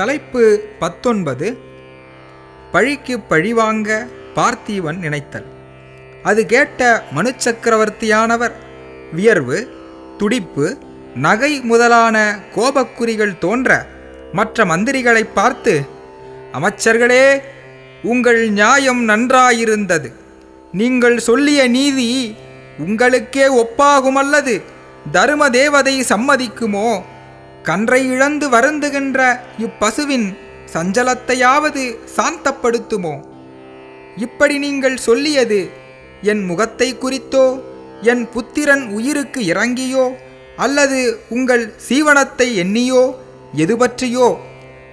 தலைப்பு பத்தொன்பது பழிக்கு பழிவாங்க பார்த்தீவன் நினைத்தல். அது கேட்ட மனு சக்கரவர்த்தியானவர் வியர்வு துடிப்பு நகை முதலான கோபக்குறிகள் தோன்ற மற்ற மந்திரிகளை பார்த்து அமைச்சர்களே உங்கள் நியாயம் நன்றாயிருந்தது. நீங்கள் சொல்லிய நீதி உங்களுக்கே ஒப்பாகுமல்லது. தரும தேவதை சம்மதிக்குமோ? கன்றை இழந்து வருந்துகின்ற இப்பசுவின் சஞ்சலத்தையாவது சாந்தப்படுத்துமோ? இப்படி நீங்கள் சொல்லியது என் முகத்தை குறித்தோ? என் புத்திரன் உயிருக்கு இறங்கியோ? அல்லது உங்கள் சீவனத்தை எண்ணியோ? எது பற்றியோ?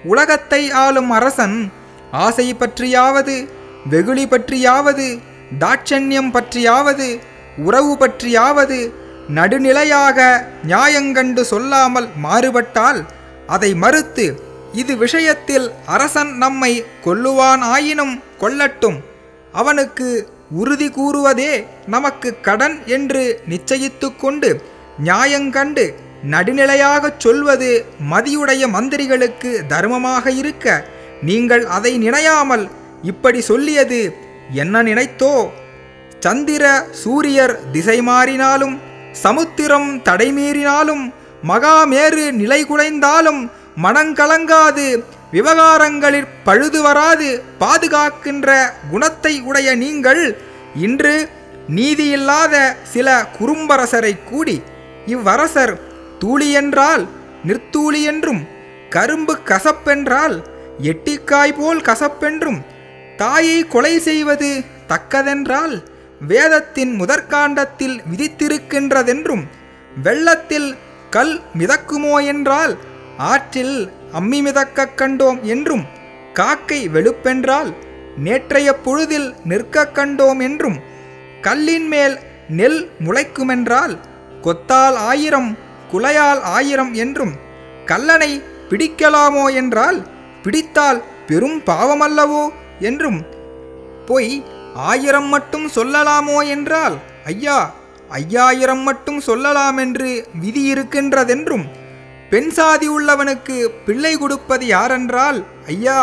உலகத்தை ஆளும் அரசன் ஆசை பற்றியாவது வெகுளி பற்றியாவது தாட்சண்யம் பற்றியாவது உறவு பற்றியாவது நடுநிலையாக நியாயங்கண்டு சொல்லாமல் மாறுபட்டால் அதை மறுத்து இது விஷயத்தில் அரசன் நம்மை கொல்லுவான் ஆயினும் கொல்லட்டும். அவனுக்கு உறுதி கூறுவதே நமக்கு கடன் என்று நிச்சயித்து கொண்டு நியாயங்கண்டு நடுநிலையாகச் சொல்வது மதியுடைய மந்திரிகளுக்கு தர்மமாக இருக்க நீங்கள் அதை நினையாமல் இப்படி சொல்லியது என்ன நினைத்தோ? சந்திர சூரியர் திசை மாறினாலும் சமுத்திரம் தடைமீறினாலும் மகாமேறு நிலை குலைந்தாலும் மனங்கலங்காது விவகாரங்களில் பழுது வராது பாதுகாக்கின்ற குணத்தை உடைய நீங்கள் இன்று நீதியில்லாத சில குறும்பரசரை கூடி இவ்வரசர் தூளியென்றால் நிற்தூளி என்றும் கரும்பு கசப்பென்றால் எட்டிக்காய் போல் கசப்பென்றும் தாயை கொலை செய்வது தக்கதென்றால் வேதத்தின் முதற்காண்டத்தில் விதித்திருக்கின்றதென்றும் வெள்ளத்தில் கல் மிதக்குமோ என்றால் ஆற்றில் அம்மி மிதக்கக் கண்டோம் என்றும் காக்கை வெளுப்பென்றால் நேற்றைய பொழுதில் நிற்கக் கண்டோம் என்றும் கல்லின் மேல் நெல் முளைக்குமென்றால் கொத்தால் ஆயிரம் குலையால் ஆயிரம் என்றும் கல்லனை பிடிக்கலாமோ என்றால் பிடித்தால் பெரும் பாவமல்லவோ என்றும் பொய் ஆயிரம் மட்டும் சொல்லலாமோ என்றால் ஐயா ஐயாயிரம் மட்டும் சொல்லலாம் என்று விதி இருக்கின்றதென்றும் பெண் சாதி உள்ளவனுக்கு பிள்ளை கொடுப்பது யாரென்றால் ஐயா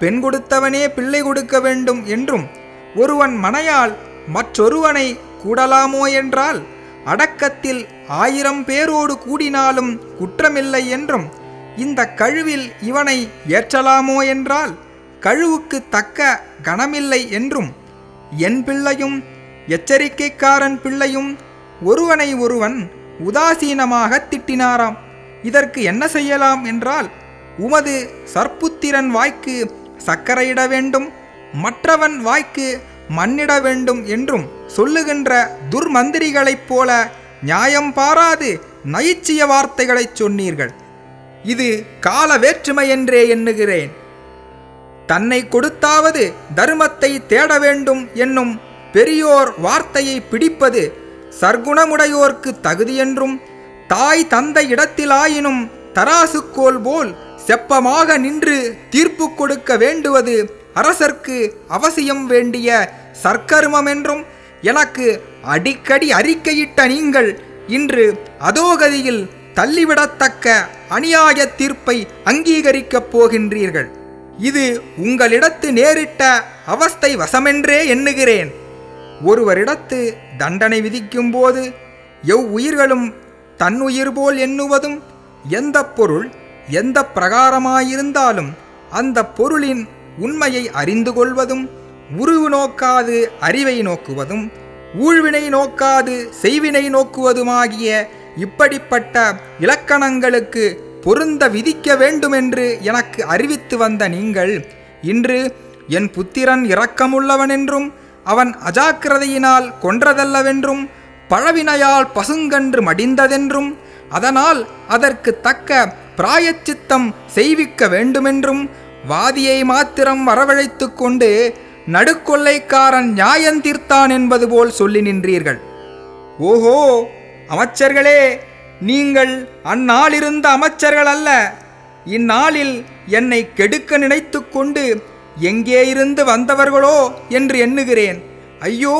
பெண் கொடுத்தவனே பிள்ளை கொடுக்க வேண்டும் என்றும் ஒருவன் மனையால் மற்றொருவனை கூடலாமோ என்றால் அடக்கத்தில் ஆயிரம் பேரோடு கூடினாலும் குற்றமில்லை என்றும் இந்த கழுவில் இவனை ஏற்றலாமோ என்றால் கழுவுக்கு தக்க கணமில்லை என்றும் என் பிள்ளையும் எச்சரிக்கைக்காரன் பிள்ளையும் ஒருவனை ஒருவன் உதாசீனமாக திட்டினாராம். இதற்கு என்ன செய்யலாம் என்றால் உமது சற்புத்திரன் வாய்க்கு சக்கரையிட வேண்டும் மற்றவன் வாய்க்கு மண்ணிட வேண்டும் என்றும் சொல்லுகின்ற துர்மந்திரிகளைப் போல நியாயம் பாராது நயிச்சிய வார்த்தைகளைச் சொன்னீர்கள். இது கால வேற்றுமை என்றே எண்ணுகிறேன். தன்னை கொடுத்தாவது தர்மத்தை தேட வேண்டும் என்னும் பெரியோர் வார்த்தையை பிடிப்பது சர்க்குணமுடையோர்க்கு தகுதியென்றும் தாய் தந்த இடத்திலாயினும் தராசுக்கோல் போல் செப்பமாக நின்று தீர்ப்பு கொடுக்க வேண்டுவது அரசர்க்கு அவசியம் வேண்டிய சர்க்கருமென்றும் எனக்கு அடிக்கடி அறிக்கையிட்ட நீங்கள் இன்று அதோகதியில் தள்ளிவிடத்தக்க அநியாய தீர்ப்பை அங்கீகரிக்கப் போகின்றீர்கள். இது உங்களிடத்து நேரிட்ட அவஸ்தை வசமென்றே எண்ணுகிறேன். ஒருவரிடத்து தண்டனை விதிக்கும்போது எவ் உயிர்களும் தன்னுயிர் போல் எண்ணுவதும் எந்த பொருள் எந்த பிரகாரமாயிருந்தாலும் அந்த பொருளின் உண்மையை அறிந்து கொள்வதும் உருவு நோக்காது அறிவை நோக்குவதும் ஊழ்வினை நோக்காது செய்வினை நோக்குவதுமாகிய இப்படிப்பட்ட இலக்கணங்களுக்கு பொருந்த விதிக்க வேண்டுமென்று எனக்கு அறிவித்து வந்த நீங்கள் இன்று என் புத்திரன் இரக்கமுள்ளவனென்றும் அவன் அஜாக்கிரதையினால் கொன்றதல்லவென்றும் பழவினையால் பசுங்கன்று மடிந்ததென்றும் அதனால் அதற்கு தக்க பிராயச்சித்தம் செய்விக்க வேண்டுமென்றும் வாதியை மாத்திரம் வரவழைத்து கொண்டு நடுக்கொள்ளைக்காரன் நியாயந்தீர்த்தான் என்பது போல் சொல்லி நின்றீர்கள். ஓஹோ அமைச்சர்களே நீங்கள் அந்நாளிருந்த அமைச்சர்கள் அல்ல இந்நாளில் என்னை கெடுக்க நினைத்து கொண்டு எங்கே இருந்து வந்தவர்களோ என்று எண்ணுகிறேன். ஐயோ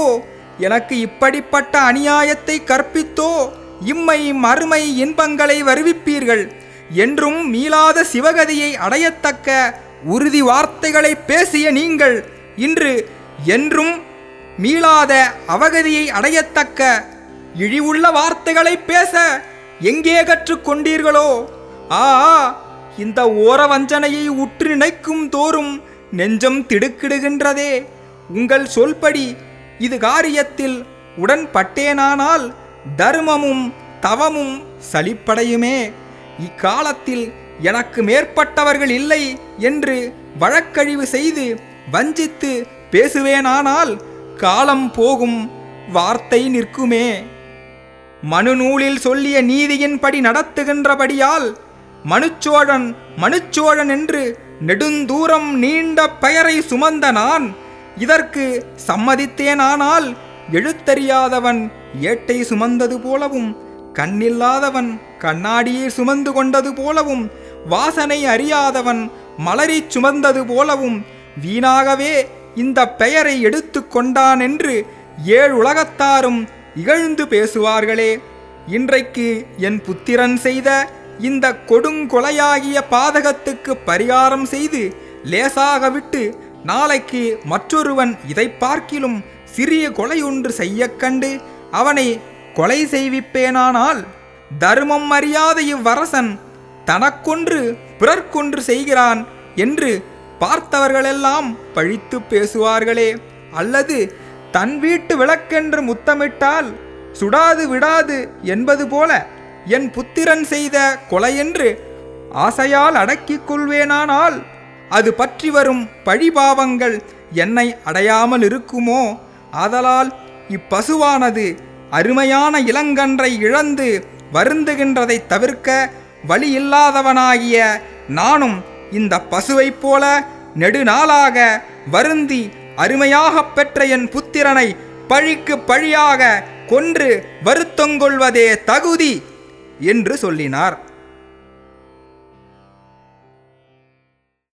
எனக்கு இப்படிப்பட்ட அநியாயத்தை கற்பித்தோ இம்மை மறுமை இன்பங்களை வருவிப்பீர்கள். என்றும் மீளாத சிவகதியை அடையத்தக்க உறுதி வார்த்தைகளை பேசிய நீங்கள் இன்று என்றும் மீளாத அவகதியை அடையத்தக்க இழிவுள்ள வார்த்தைகளை பேச எங்கே கற்றுக்கொண்டீர்களோ ஆ இந்த ஓர வஞ்சனையை உற்று நினைக்கும் தோறும் நெஞ்சம் திடுக்கிடுகின்றதே. உங்கள் சொல்படி இது காரியத்தில் உடன்பட்டேனானால் தர்மமும் தவமும் சலிப்படையுமே. இக்காலத்தில் எனக்கு மேற்பட்டவர்கள் இல்லை என்று வழக்கழிவு செய்து வஞ்சித்து பேசுவேனானால் காலம் போகும் வார்த்தை நிற்குமே. மனுநூலில் சொல்லிய நீதியின்படி நடத்துகின்றபடியால் மனுச்சோழன் மனுச்சோழன் என்று நெடுந்தூரம் நீண்ட பெயரை சுமந்த நான் இதற்கு சம்மதித்தேனானால் எழுத்தறியாதவன் ஏட்டை சுமந்தது போலவும் கண்ணில்லாதவன் கண்ணாடியை சுமந்து கொண்டது போலவும் வாசனை அறியாதவன் மலரிச் சுமந்தது போலவும் வீணாகவே இந்த பெயரை எடுத்து கொண்டான் என்று ஏழுலகத்தாரும் இகழ்ந்து பேசுவார்களே. இன்றைக்கு என் புத்திரன் செய்த இந்த கொடுங்கொலையாகிய பாதகத்துக்கு பரிகாரம் செய்து லேசாக விட்டு நாளைக்கு மற்றொருவன் இதை பார்க்கிலும் சிறிய கொலையொன்று செய்ய கண்டு அவனை கொலை செய்விப்பேனானால் தர்மம் அறியாத இவ்வரசன் தனக்கொன்று பிறர்க்கொன்று செய்கிறான் என்று பார்த்தவர்களெல்லாம் பழித்து பேசுவார்களே. அல்லது தன் வீட்டு விளக்கென்று முத்தமிட்டால் சுடாது விடாது என்பது போல என் புத்திரன் செய்த கொலையென்று ஆசையால் அடக்கிக் கொள்வேனானால் அது பற்றி வரும் பழிபாவங்கள் என்னை அடையாமல் இருக்குமோ? ஆதலால் இப்பசுவானது அருமையான இளங்கன்றை இழந்து வருந்துகின்றதைத் தவிர்க்க வழியில்லாதவனாகிய நானும் இந்த பசுவைப் போல நெடுநாளாக வருந்தி அருமையாகப் பெற்ற என் புத்திரனை பழிக்கு பழியாக கொன்று வருத்தங்கொள்வதே தகுதி என்று சொல்லினார்.